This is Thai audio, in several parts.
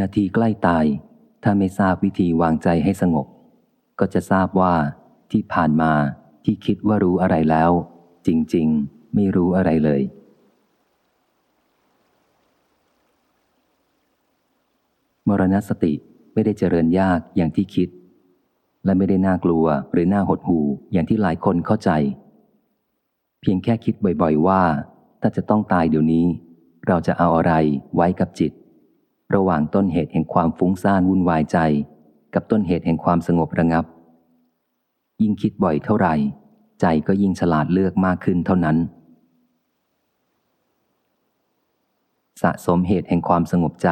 นาทีใกล้ตาย ถ้าไม่ทราบวิธีวางใจให้สงบ ก็จะทราบว่าที่ผ่านมาที่คิดว่ารู้อะไรแล้ว จริง ๆ ไม่รู้อะไรเลย มรณสติไม่ได้เจริญยากอย่างที่คิด และไม่ได้น่ากลัวหรือน่าหดหู่อย่างที่หลายคนเข้าใจ เพียงแค่คิดบ่อยๆว่า ถ้าจะต้องตายเดี๋ยวนี้ เราจะเอาอะไรไว้กับจิต ระหว่างต้นเหตุแห่งความฟุ้งซ่านวุ่นวายใจ กับต้นเหตุแห่งความสงบระงับ ยิ่งคิดบ่อยเท่าไหร่ ใจก็ยิ่งฉลาดเลือกมากขึ้นเท่านั้น สะสมเหตุแห่งความสงบใจ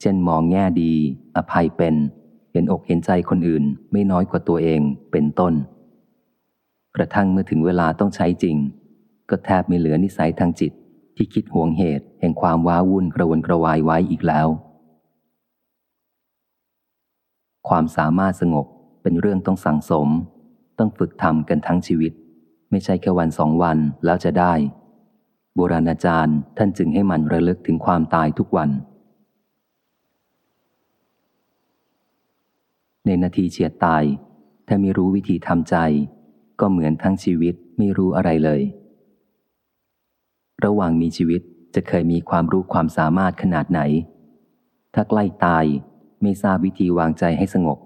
เช่นมองแง่ดี อภัยเป็น เห็นอกเห็นใจคนอื่นไม่น้อยกว่าตัวเองเป็นต้น กระทั่งเมื่อถึงเวลาต้องใช้จริง ก็แทบไม่เหลือนิสัยทางจิต ที่คิดห่วงเหตุแห่งความว้าวุ่นกระวนกระวายไว้อีกแล้ว ความสามารถสงบเป็นเรื่องต้องสั่งสม ต้องฝึกทำกันทั้งชีวิต ไม่ใช่แค่วันสองวันแล้วจะได้ โบราณอาจารย์ท่านจึงให้มันระลึกถึงความตายทุกวัน ในนาทีเฉียดตาย ถ้าไม่รู้วิธีทำใจ ก็เหมือนทั้งชีวิตไม่รู้อะไรเลย ระหว่างมีชีวิตจะเคยมีความรู้ความสามารถขนาดไหน ถ้าใกล้ตายไม่ทราบวิธีวางใจให้สงบ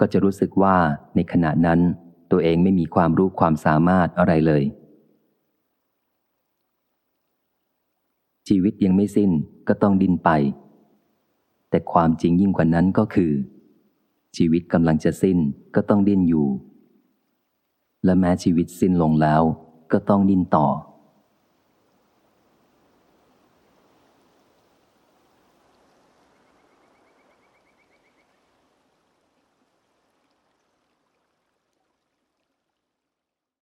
ก็จะรู้สึกว่าในขณะนั้นตัวเองไม่มีความรู้ความสามารถอะไรเลย ชีวิตยังไม่สิ้นก็ต้องดิ้นไป แต่ความจริงยิ่งกว่านั้นก็คือ ชีวิตกำลังจะสิ้นก็ต้องดิ้นอยู่ และแม้ชีวิตสิ้นลงแล้วก็ต้องดิ้นต่อ